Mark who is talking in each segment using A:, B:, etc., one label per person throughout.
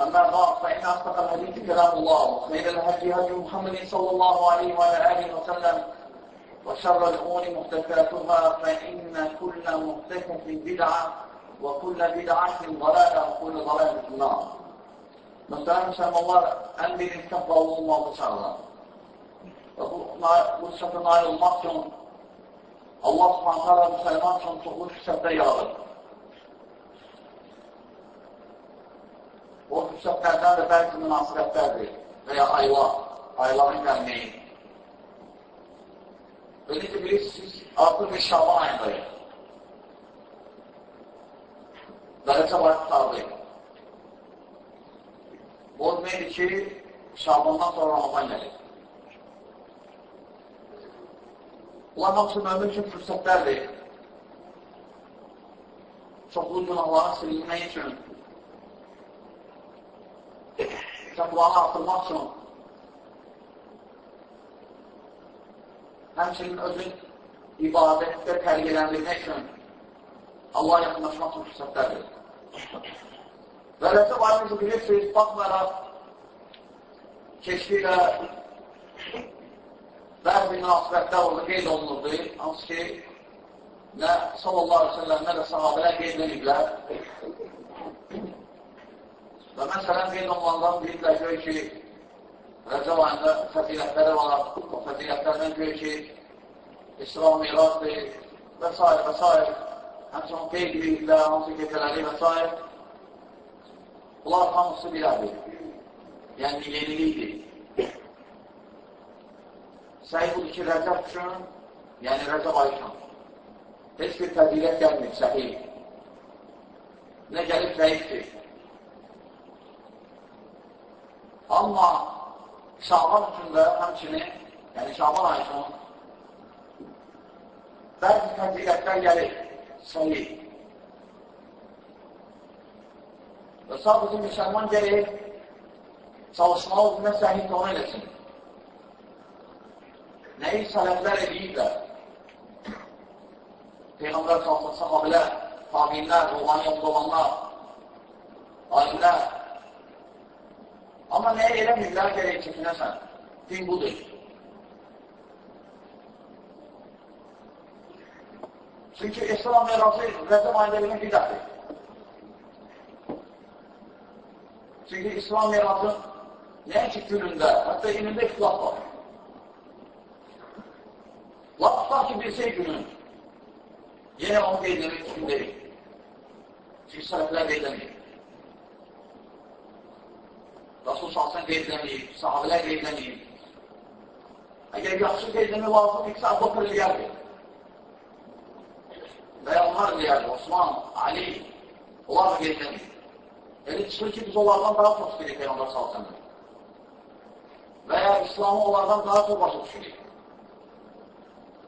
A: أما بعد فإن أصدق الحديث كلام الله وخير الهدي هدي محمد صلى الله عليه وعلى آله وسلم وشر الأمور محدثاتها فإن كل محدثة بدعة وكل بدعة ضلالة وكل ضلالة في النار Müslüman müsəlmanlar ən birinci təqvalı olmalı çağırlar. Və bu, nail olmaq üçün Allah subhanət hala müsəlman üçün çoxlu fürsətlər yaradır. O fürsətlərdən də bəzi münasibətlərdir və ya aylar, ayların gəlməyi. Və necə bilirsiniz, artıq bir Şaban ayındayıq. Və Rəcəb ayı tutardayıq. Bu deməkdir ki, Şabandan sonra Ramazan gəlir. Bunlar hamısı mümin üçün fürsətlərdir. Çoxlu günahların silinmək üçün, təqvanı artırmaq üçün, həmçinin özün ibadətdə tərqiləndirmək üçün Allah yaxınlaşmaq üçün fürsətlərdir. Və Rəcəb ayımızı bilirsiniz, baxmayaraq keçdilə bəzi münasibətlər orada qeyd olunurdu, hansı ki, nə sallallahu aleyhi ve sellem, nə də sahabələr qeyd ediblər. Və məsələn, olunandan bilirlər gör ki, Rəcəb ayında fəzilətləri var, o fəzilətlərdən gör ki, İslam mirasdır və s. və s. Həmçinin qeyd ediblər, hansı gecələri və s. Bunlar hamısı bilədir. Yəni, yenilikdir. Səhih budur ki, Rəcəb üçün, yəni Rəcəb ayı üçün, heç bir fəzilət gəlmir, səhih. Nə gəlib zəifdir. Amma Şaban üçün də həmçinin, yəni Şaban ayı üçün, bəzi fəzilətlər gəlir, səhih. Və sadəcə müsəlman gəlir, çalışmalı günə səhih onu eləsin. Nəyi sələflər edirlər? Peyğəmbər salsın, sahabilər, tabinlər, ruhani yolda olanlar, alimlər. Amma nəyə eləmirlər, gələk çəkinəsən? Din budur. Çünki İslam mirası Rəzəm ayında eləmək bidətdir. Çünki İslam mirası nəinki günündə, hətta inində ixtilaf var. Laf tutar ki, bilsək günün, yenə onu qeyd etmək üçün deyil. Çünki sələflər qeyd etməyib. Rasul Salsan qeyd etməyib, sahabələr qeyd etməyib. Əgər yaxşı qeyd etmək lazım, ikisi Abbaqır eləyərdir. Və ya onlar eləyərdir, Osman, Ali, onlar da qeyd etməyib. Yəni, çıxır ki, biz onlardan daha çox istəyirik Peyğəmbər salsın. Və ya İslamı onlardan daha çox başa düşürük.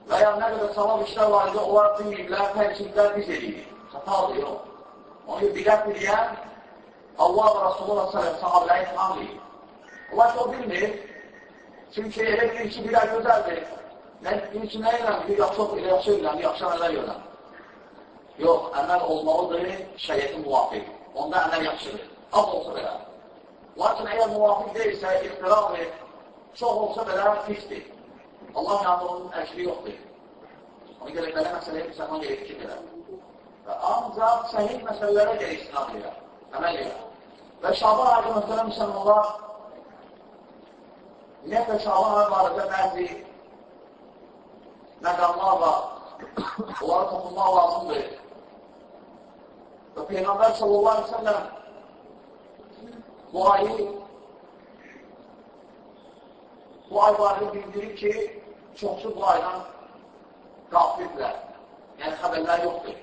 A: Və ya nə qədər savab işlər var idi, onlar bilməyiblər, tərkiblər biz edirik. Xatadır, yox. Onu bilət biləyən Allah və Rasulullah s.ə.v. sahabələri imam deyil. Allah ki, o bilmir. Çünki elə bilir ki, birər gözəldir. Nə, bilir ki, nə ilə bilir, yaxşı elə yaxşı ilə, yaxşı əmələr yönəm. Yox, əməl olmalıdır şəriyyətin müvafiq. Onda əməl yaxşıdır. Az olsa belə. Lakin əgər müvafiq deyilsə, ixtiradır, çox olsa belə pisdir. Allah yanında onun əkri yoxdur. Ona görə belə məsələyə müsəlman gerək fikir edər. Və ancaq səhih məsələlərə gerək istinad edər, əməl edər. Və Şaban ayı mühtərəm müsəlmanlar Ümumiyyətlə, Şaban barədə bəzi məqamlar var. Onları toxunmaq lazımdır. Və Peyğəmbər sallallahu aleyhi sellem bu ayı bu ay barədə bildirir ki, çoxsu bu aydan qafirdirlər. Yəni, xəbərlər yoxdur.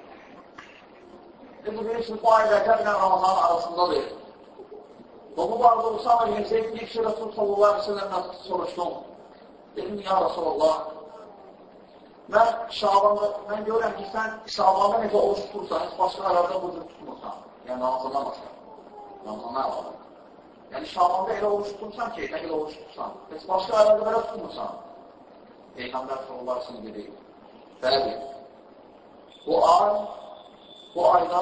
A: Biz bilirsiniz, bu ay Rəcəb ilə Ramazan arasındadır. Bu barədə Usama Zeyd bir kişi Rasul sallallahu aleyhi ve sellemdən soruşdum. Dedim, ya Rasulallah, mən Şabanda, mən görürəm ki, sən Şabanda necə oruç tutursan, heç başqa aylarda bu cür tutmursan. Yəni, başqa. Ramazandan əlavə. Yəni, Şabanda elə oruç tutursan ki, qədər oruç tutursan. Heç başqa aylarda belə tutmursan. Peyğəmbər sallallahu aleyhi ve sellem dedi, bəli, bu ay, bu ayda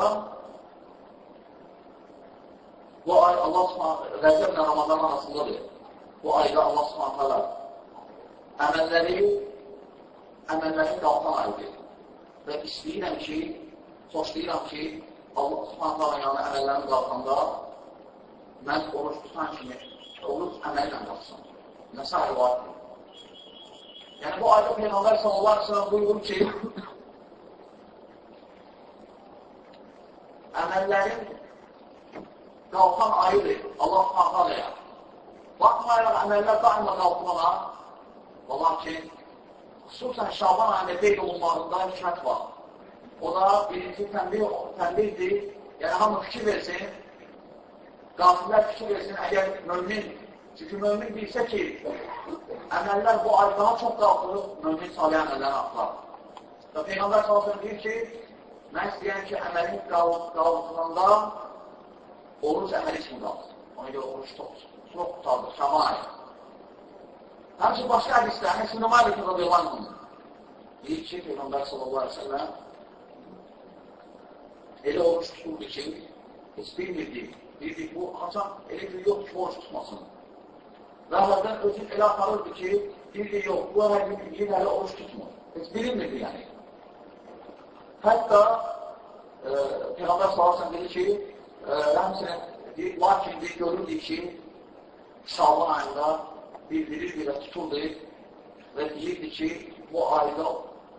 A: bu ay Allah subhanə Rəcəb ilə Ramazan arasındadır. Bu ayda Allah subhanə əməlləri əməllərin qalxan ayıdır. Və istəyirəm ki, xoşlayıram ki, Allah subhanə yəni əməllərin qalxanda mən oruç tutan kimi oruç əməllə qalsın. Nəsə rivayətdir. Yəni, bu ayda Peyğəmbər sallallahu aleyhi ve sellem buyurur ki, əməllərin qalxan ayıdır Allah subhanəyə. Baxmayaraq əməllər daima qalxmağa, lakin xüsusən Şaban ayında qeyd olunmalarında hikmət var. O da birinci tənbih, tənbihdir, yəni hamı fikir versin, qafirlər fikir versin, əgər mömin, çünki mömin bilsə ki, əməllər bu ay daha çox qalxılır, mömin salih əməlləri atlar. Və Peyğəmbər salsın deyir ki, mən istəyən ki, əməlin qalxılanda oruc əməli kimi qalsın. Ona görə oruç çox, çox tutardır, Şaban ayı. Həmçin başqa hədisdə, Ənəs ibn Malik radiyallahu anh deyir ki, Peyğəmbər sallallahu aleyhi ve sellem elə oruç tuturdu ki, heç bilmirdi, deyirdi bu, ancaq elə bir yox ki, oruç tutmasın. Və əvvəldən özü elə aparırdı ki, deyirdi, yox, bu hər gün yine hələ oruç tutmur. Heç bilinmirdi yəni. Hətta e, Peyğəmbər sallallahu aleyhi dedi ki, həmçinin, deyir, lakin deyir, görürdü ki, Şaban ayında bildirirdi və tuturdu və deyirdi ki, bu ayda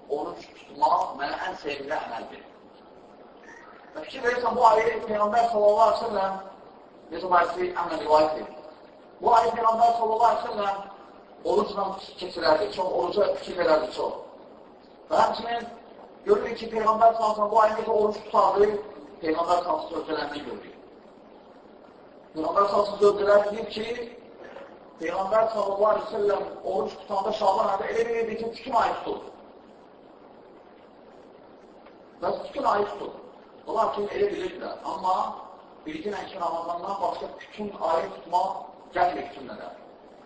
A: oruç tutmaq mənə ən sevimli əməldir. Və fikir verirsən, bu ayı Peyğəmbər sallallahu aleyhi ve sellem necə barəsi əmə rivayət edir. Bu ayı Peyğəmbər sallallahu aleyhi ve sellem orucla keçirərdi, çox oruca fikir verərdi çox. Və həmçinin görürük ki, Peyğəmbər sallallahu bu ayı necə oruç tutardı, Peyğəmbər sözcələrindən görürük. Peyğəmbər sözcələr deyir ki, Peyğəmbər sellem oruç tutanda Şaban ayında elə bilirdi ki, bütün ayı tutur. Və bütün ayı tutur. Lakin elə bilirdilər. Amma bilginən ki, Ramazandan başqa bütün ayı tutmaq gəlmir bütünlərə.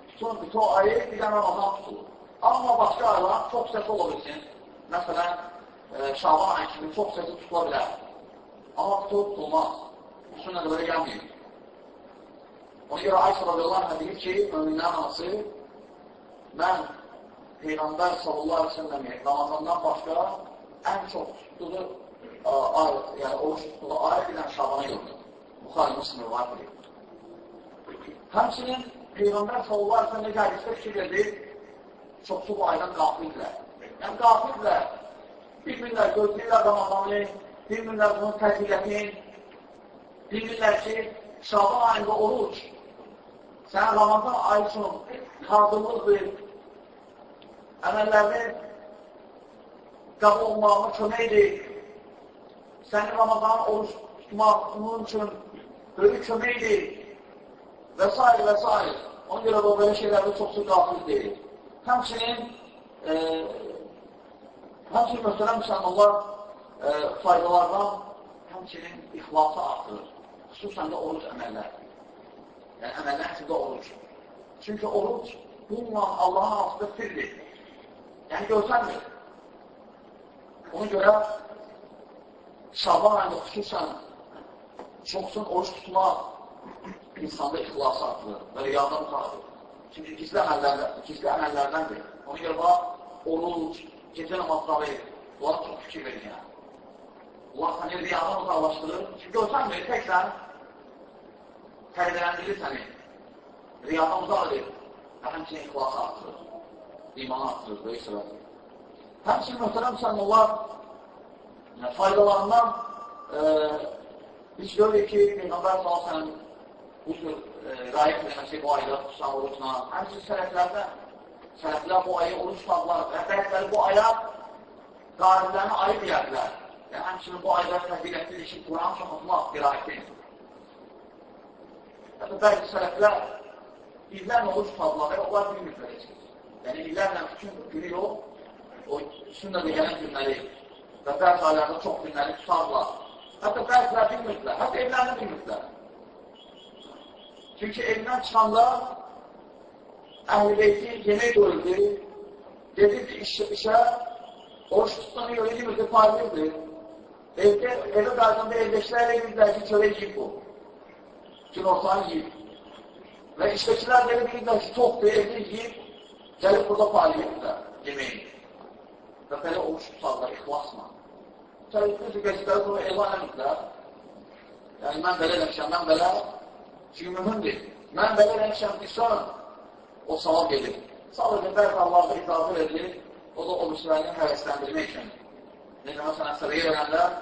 A: Bütün, bütün ayı bir də Ramazan tutulur. Amma başqa aylar çox səsi ola bilsin. Məsələn, e, Şaban ayı kimi çox səsi tutula bilər. Amma tutulmaz. Bütün nə qədər gəlmir. Ona görə Ayşə radiyallahu anh deyir ki, möminlərin anası, mən Peyğəmbər sallallahu aleyhi ve selləmi Ramazandan başqa ən çox tutduğu ay, yəni oruç tutduğu ay bilən Şabana yoldur. Buxarı Müslim rivayət edir. Həmçinin Peyğəmbər sallallahu aleyhi necə hədisdə fikir verir, çoxsu bu aydan qafildirlər. Yəni qafildirlər, bilmirlər, gözləyirlər Ramazanı, bilmirlər bunun təziliyyətini, bilmirlər ki, Şaban ayında oruç Sən Ramazan ayı üçün hazırlıqdır, əməllərini qəbul olmağına köməkdir. Sənin Ramazan oruç tutmağının üçün böyük köməkdir və s. və s. Ona görə bu, belə şeylərdə çoxsu qafil deyil. Həmçinin e, həmçinin möhtərəm müsəlmanlar e, faydalardan həmçinin ixlası artırır. Xüsusən də oruc əməllər. Yəni, əməllər sizdə oruc. Çünki oruc bununla Allahın altında sirdir. Yəni, görsənmir. Ona görə Şaban ayında xüsusən çoxsun oruç tutmaq insanda ixlası artırır və riyadan utanır. Çünki gizli əməllərdən, gizli əməllərdəndir. Ona görə bax, oruc, gecə namazları, bunlara çox fikir verir yəni. Allah səni riyadan uzaqlaşdırır. Çünki görsənmir, təkrar tərbiyələndirir səni. Riyadan uzaq edir. və həmçinin ixlası artırır. İmanı artırır, böyük səbəbdir. Həmçinin möhtərəm müsəlmanlar yəni, faydalarından e, biz görürük ki, Peyğəmbər s.ə.v bu cür e, rayət eləməsi bu ayda tutusan orucla, həmçinin sələflərdə sələflər bu ayı oruç tutaqlar və bəziləri bu aya qarilərini ayı deyərlər. Yəni, həmçinin bu ayda fəzilətlidir ki, Quran çox oxumaq qirayətin. Hətta bəzi sələflər illərlə tutaqlar və onlar bilmirlər heç. Yəni, illərlə bütün günü yox, o sünnədə gələn günləri və bəzi aylarda çox günləri tutarlar. Hətta bəzilər bilmirdilər, hətta evlərini bilmirdilər. Çünki evindən çıxanda əhl-i yemək doyurdu, gedirdi iş, işə, oruç tutduğunu görə yemirdi, paylayırdı. Evdə, evə qayıdanda evdəkilər evirdilər ki, çörək yiyib bu. Gün ortanı yiyib. Və işdəkilər belə bilirlər ki, çoxdur, evdə yiyib, gəlib burada paylayırlar yeməyi. Və belə oruç tutarlar, ixlasla. Təhlüküzü göstərir, bunu elan edirlər. Yəni, mən belə eləmişəm, mən belə, çünki mühümdir. Mən belə eləmişəm, qısan, o savab gedir. Sadəcə, bəlkə Allah da icazı edilir, o da o müslərini həvəsləndirmək üçün. Necə, məsələn, sıraya verənlər,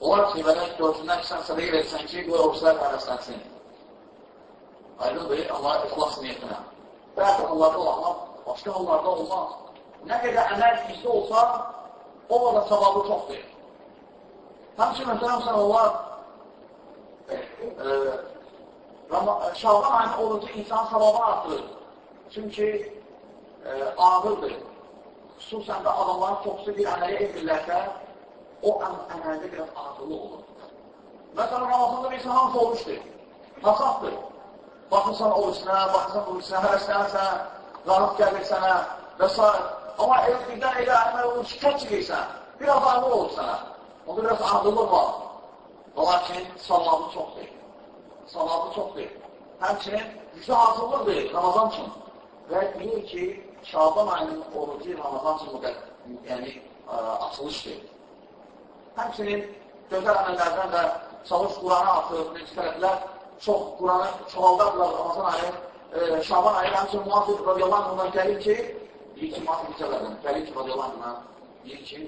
A: onlar görsünlər ki, sən sıraya versən ki, bu oruçlar həvəslənsin. Aydındır, Allah ixlas niyetinə. Bəlkə Allahda olur, amma başqa hallarda olmaz. Nə qədər əməl gizli olsa, o da savabı çoxdur. Həmçin, məsələn, sən onlar e, Şaban ayını olunca insan savabı artırır. Çünki e, ağırdır. Xüsusən də adamların çoxsu bir əməli edirlərsə, o əməldə biraz ağırlı olur. Məsələn, Ramazanda bir insan hamısı olmuşdur. Hasaqdır. Baxırsan orucuna, baxırsan orucuna, həvəslənirsən, qarıq gəlir sənə və s. Amma elə birdən elə əməl olur, şikət çəkirsən, biraz ağır olur sənə. Onda biraz ağırlıq var. Lakin savabı çoxdur. Savabı çoxdur. Həmçinin gücü hazırlıqdır Ramazan üçün. Və bilir ki, Şaban ayının orucu Ramazan üçün yəni, ə, açılışdır. Həmçinin gözəl əməllərdən də çalış Quranı atır, müstərəflər çox Quranı çoğaldarlar Ramazan ayı, e, Şaban ayı həmçinin muhafir radiyallahu ondan gəlir ki, deyir ki, Muhafir Cələrdən, gəlir ki, radiyallahu anh, deyir ki,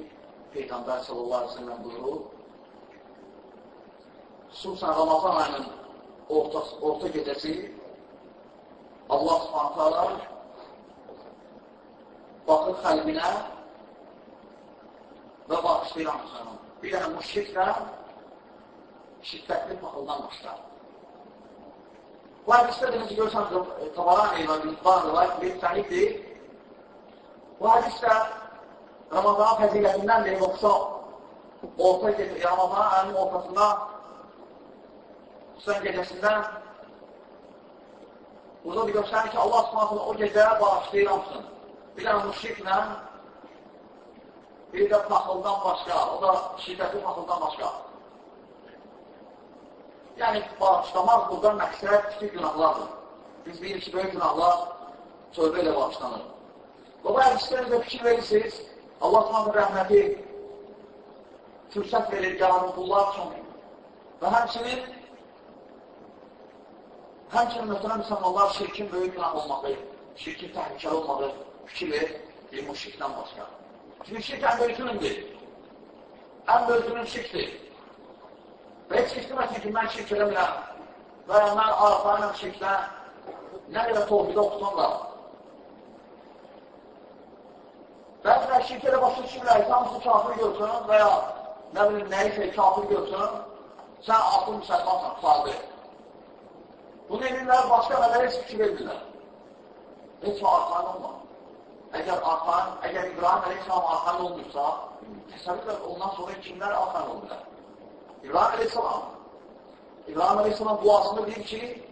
A: Peyğəmbər sallallahu aleyhi ve sellem buyurur, xüsusən Ramazan ayının orta, orta gecəsi Allah subhanətələ baxır xəlbinə və bağışlayıram sana. Bir dənə müşriklə şiddətli paxıldan başlar. Bu hədisdə demək ki, görürsən, Tabarani və Müzban rivayət bir səniddir. Bu hədis də Ramazan fəzilətindəndir, yoxsa orta gecə, Ramazan ayının ortasında xüsusən gecəsində burada bir göstərir ki, Allah subhanətlə o gecə bağışlayıramsın. Bir dənə müşriklə bir də paxıldan başqa, o da şiddətli paxıldan başqa. Yəni, bağışlamaq burada məqsəd kiçik günahlardır. Biz bilirik ki, böyük günahlar tövbə ilə bağışlanır. Bu hədislərdə fikir verirsiniz, Allah Subhanahu rəhməti fürsət verir yararlıqlar üçün və həmçinin həmçinin möhtərəm insanlar şirkin böyük günah olmağı, şirkin təhlükəli olmağı fikir verir bir müşrikdən başqa. Çünki şirk ən böyükünündür. Ən böyükünün şirkdir. Və heç istəməsin ki, mən şirk eləmirəm və ya mən arıqlarla şirklə nə qədər tohbidə oxutan da Bəzilər şirk elə başa düşürlər, hamısı kafir görsün və ya nə bilim, nəyisə kafir görsün, sən atıl müsəlmansan, fardı. Bunu edirlər, başqa əmələrə heç fikir edirlər. Heç arxan olmaz. Əgər arxan, əgər İbrahim Aleyhisselam arxan olmuşsa, təsəvvür ondan sonra kimlər arxan oldular? İbrahim Aleyhisselam. İbrahim Aleyhisselam duasında deyir ki,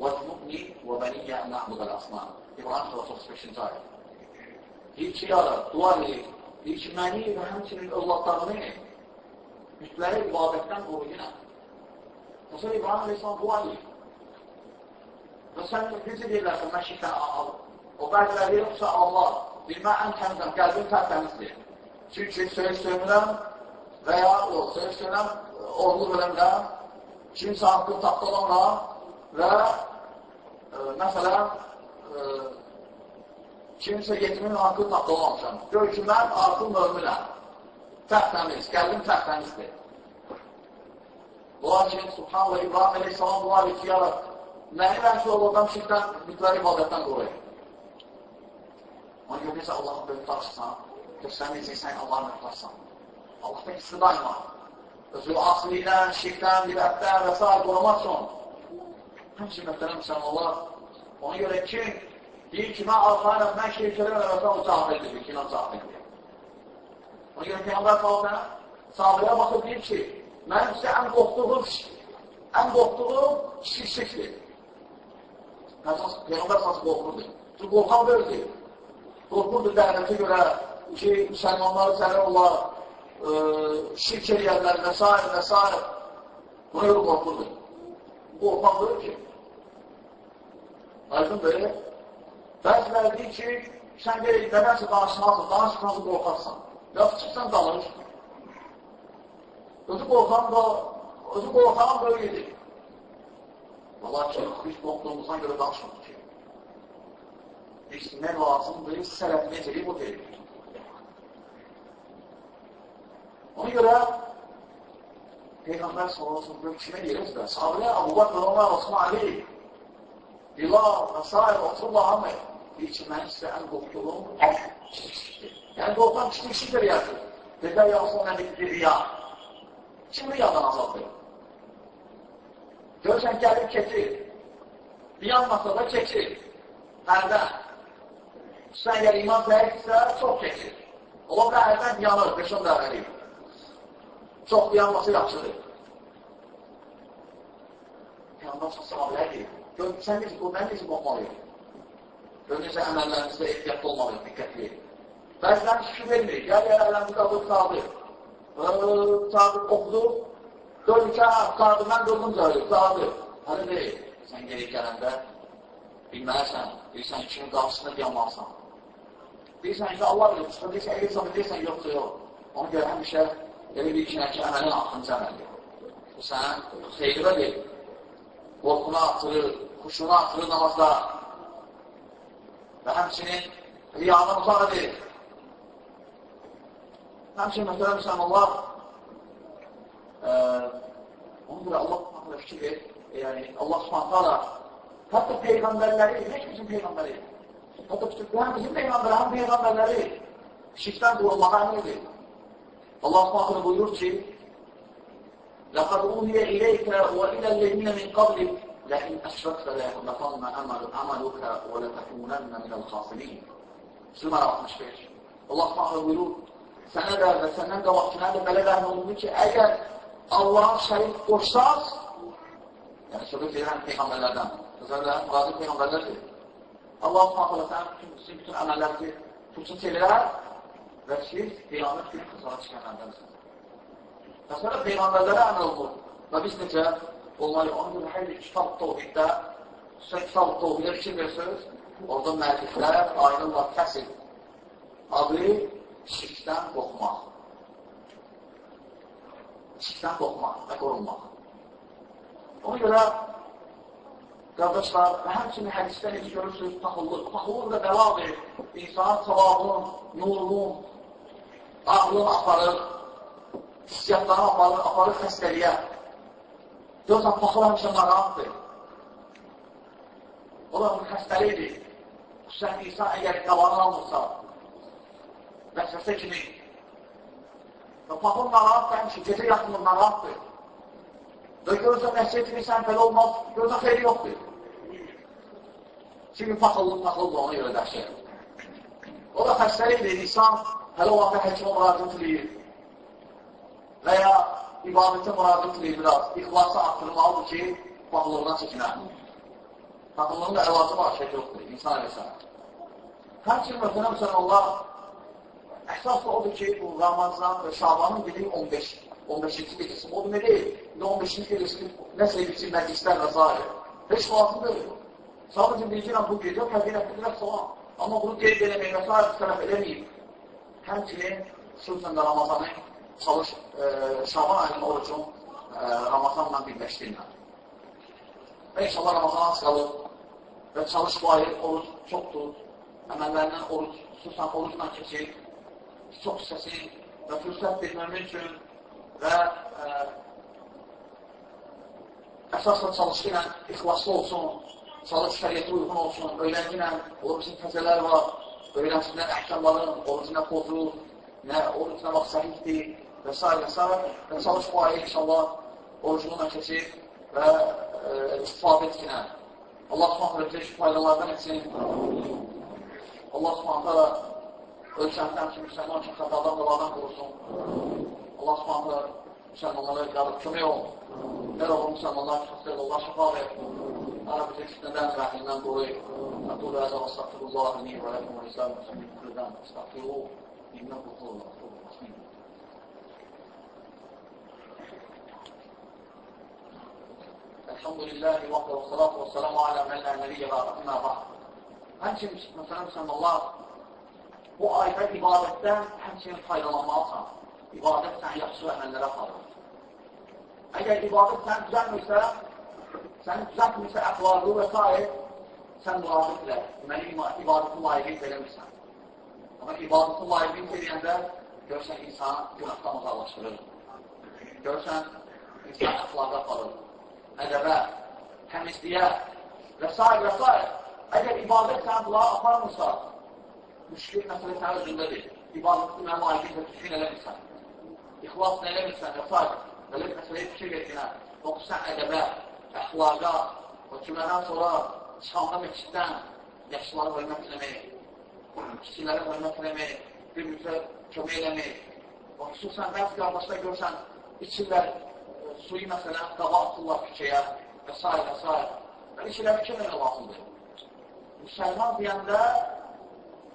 A: وَجْنُبْنِي وَبَنِيَّ اَنْ نَعْبُدَ الْأَصْنَانِ İbrahim 35-ci ayet. Deyir ki, ya Rab, dua edin. Deyir ki, məni və həmçinin övladlarını mütləri ibadətdən qoruyuna. Məsələn, İbrahim Aleyhisselam dua edin. Və sən necə deyirlərsən, mən şirkdən al. O bəziləri yoxsa Allah, bilmə ən təmizəm, qəlbim tərtəmizdir. Çünki söyüş söymürəm və ya yox, söyüş söymürəm, orlu verəmrəm, kimsə haqqı tapdalamram və e, məsələn, e, kimsə yetimin haqqı tapdalamışam. Gör ki, mən artıq möminəm. Tərtəmiz, qəlbim tərtəmizdir. Lakin, subhanallah, İbrahim Aleyhisselam dua edir ki, yarab, məni mən ki, oradan şirkdən, bütlər ibadətdən qoruyur. Ona görə necə Allahın böyük taşısan, göstər necəksən Allahın möhtarsan. Allahdan istidayma. Özü asilindən, şirkdən, bidətdən və s. qorumaq üçün. Həmçin möhtərəm müsəlmanlar, ona görə kim deyir ki, mən arxayla, mən şirk eləmələməsə o cahildir, ki, inan cahildir. Ona görə Peyğəmbər sallallahu sahabəyə baxıb deyir ki, mənim sizə ən qorxduğum ən qorxduğum şirkdir. Peyğəmbər sallallahu qorxurdu. Çünki qorxan böyüdür. Qorxurdu dəvətə görə ki, müsəlmanları sənə olar, e, şirk eləyərlər və s. və s. Buna görə qorxurdu. Böyür ki, aydın böyle, bəziləri deyir ki, sən deyil, nədənsə danışmazsın, danışmazsın, qorxarsan. Yox, çıxsan qalır. Özü qorxan da, özü qorxan böyüdür. Valla ki, biz qorxduğumuzdan görə danışmır ki. Biz nə lazımdır, sələf necəli bu deyil. Ona görə Peyğəmbər sallallahu aleyhi kimə yeriz də? Sahabəyə Abu Bakr, Ömər, Osman Ali, Bilal və s. otururlar hamı. Deyir ki, mən sizə ən qorxduğum şirkdir. Yəni, doğrudan kiçik şifr yazır. Dedilər, yaxşı ona bir riya. Kim riyadan azaldır? Görürsən, gəlir keçir. Riyan masada keçir. Hərdən. Sən əgər iman zəifsə, çox keçir. Ola bilər, hərdən yanır, 5-10 dəvəli. Çox yanması yaxşıdır. Peyğəmbər sahabələr deyir. Gör, sən necə, o mən necə baxmalıyım? Gör, necə əməllərimizdə ehtiyatlı olmalıyım, diqqətli. Bəzilər fikir vermir. Gəl, gəl, ələmdə qalır, sağdır. Sağdır, oxudu. Dörd iki sağdır, mən dördüm cahil, sağdır. Hələ deyil. Sən gerək gələndə bilməlisən, bilirsən, ikinin qarşısında yanmalsan. Bilirsən ki, Allah bilir, çıxır, deyirsən, elirsən, bilirsən, yoxsa yox. Ona görə həmişə elə bir ki, ki, əməlin axıncı əməldir. Bu sən xeyrə deyil. Qorxunu artırır, xuşunu artırır namazda. Və həmçinin riyanın uzaq edir. Həmçin, məsələn, müsəlmanlar, e, ona görə Allah subhanətlə fikir ver, yəni Allah subhanətlə hətta peyğəmbərləri, heç bizim peyğəmbəri, Fakat Türkmenimizin de imamlarının peygamberleri şirkten kurulmadan nedir? Allah Subhanahu buyurur ki لَقَدْ اُوْهِيَ اِلَيْكَ وَاِلَى الَّذِينَ مِنْ قَبْلِكَ لَاِنْ اَشْرَكْتَ لَيَحْبَطَنَّ عَمَلُكَ وَلَتَكُونَنَّ مِنَ الْخَاسِرِينَ Sürme 65 Allah Subhanahu buyurur sana da ve senden de vaktine de böyle verme olundu ki eğer Allah'a şerif koşsaz yani şöyle veren peygamberlerden özellikle bazı peygamberlerdir Allah subhanətlə sən bütün, bütün əməlləri tutsun çevirər və siz qiyamət günü qızara çıxanlərdənsən. Və sonra Peyğəmbərlərə əməl olunur və biz necə olmalıyıq? Ona görə hər bir kitab tohiddə, sən kitab tohidə fikir versiniz, orada müəlliflər aydınlar kəsir adı şirkdən qorxmaq. Şirkdən qorxmaq və qorunmaq. Ona görə, qardaşlar, və həmçinin hədisdə necə görürsünüz, paxıllıq. Paxıllıq da bəladır. İnsanın savabın, nurun, ağlını aparır, hissiyatlarını aparır, aparır xəstəliyə. Görürsən, paxıl həmişə narahatdır. O da bir xəstəlikdir. Xüsusən insan əgər qalanı almırsa, vəsvəsə kimi. Və papın narahat həmişə, gecə yatmır narahatdır. Və görürsən, nəsə etmirsən, belə olmaz, görürsən, xeyri yoxdur. Çünki paxıllıq, paxıllıq ona görə dəhşət. O da xəstəlikdir, insan hələ o vaxtda həkimə müraciət edir. Və ya ibadətə müraciət edir biraz, ixlası arttırmalıdır ki, paxıllığından çəkinər. Paxıllığın da əlacı var, şey yoxdur, insan eləsən. Həmçin, məsələn, sən Allah Əsas da odur ki, bu Ramazan və Şabanın biri 15, 15-ci gecəsi. O demək deyil, 15-ci gecəsi nəsə edirsin məclislər və s. Heç lazım deyil. Sadəcə bilgirəm bu gecə təqdir etdirlər salam. Amma bunu qeyd eləmək və s. tərəf eləməyib. Həmçinin, xüsusən də Ramazanı çalış, e, Şaban ayının orucun e, Ramazanla birləşdirmə. Və inşallah Ramazan az qalıb. və çalış bu ayı, oruc çoxdur. Əməllərindən oruc, xüsusən orucla keçir, çox hissəsi və fürsət verməmək üçün və ə, e, əsasla çalışqı ilə ixlaslı olsun, çalış şəriyyətə uyğun olsun, öyrənci ilə orucun təzələr var, öyrənsinlər əhkamların, orucuna pozur, nə orucuna vaxt səhiddir və s. və s. və çalış bu ayı inşallah orucunla keçir və e, istifadə etkinə. Allah subhanətə bizi faydalardan etsin. Allah subhanətə ölkəmdən ki, müsəlman ki, xətadan qaladan qorusun. Allah subhanahu wa ta'ala inşallah onlara icabet kılıyor. Her oğlum inşallah Allah'a şahsiyet Allah'a şafa ver. Arap eksiklerinden rahimden dolayı. أقول هذا وأستغفر الله لي ولكم ولسان المسلمين كل ذنب استغفروه إنه هو الغفور الرحيم الحمد لله وحده والصلاة والسلام على من لا نبي بعد أما بعد Həmçinin Məsələn sallallahu bu ayətə ibadətdən həmçinin faydalanmalısan. İbadət səni yaxşı əməllərə aparır. Əgər ibadət səni düzəlmirsə, səni düzəltmirsə əxlaqı və s. sən mürafiqlə, deməli, ibadətin layiqiyyət eləmirsən. Amma ibadətin layiqiyyət eləyəndə görsən insan günahdan uzaqlaşdırır. Görsən insan əxlaqa aparır ədəbə, təmizliyə və s. və s. Əgər ibadət sən bunları aparmırsa, müşkil məsələ sənin özündədir. İbadəti mənə layiqində düzgün eləmirsən. İxlas nə eləmirsən və s. Belə bir məsələyə fikir verginə. Oxusan ədəbə, əxlaqa, o cümədən sonra çıxanda məsciddən yaşlıları hörmət eləmək, kiçilərə hörmət eləmək, bir müzə kömək eləmək. O, xüsusən bəzi qardaşlar görsən, içirlər suyu məsələn qaba atırlar küçəyə və s. və s. Belə şeylər fikir elə lazımdır. Müsəlman deyəndə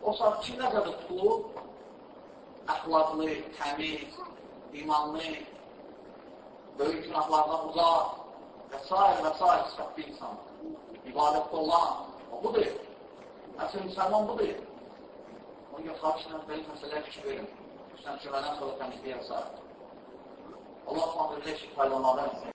A: o saat kim nəzərdə tutulur? Əxlaqlı, təmiz, imanlı, böyük günahlardan uzaq və s. və s. sifətli insan. İbadətdə olan, o budur. Əsr müsəlman budur. Onun görə xarişlə belə məsələlər fikir verin. Sən cümədən sonra təmizliyə və s. Allah subhanahu wa ta'ala faydalanmadan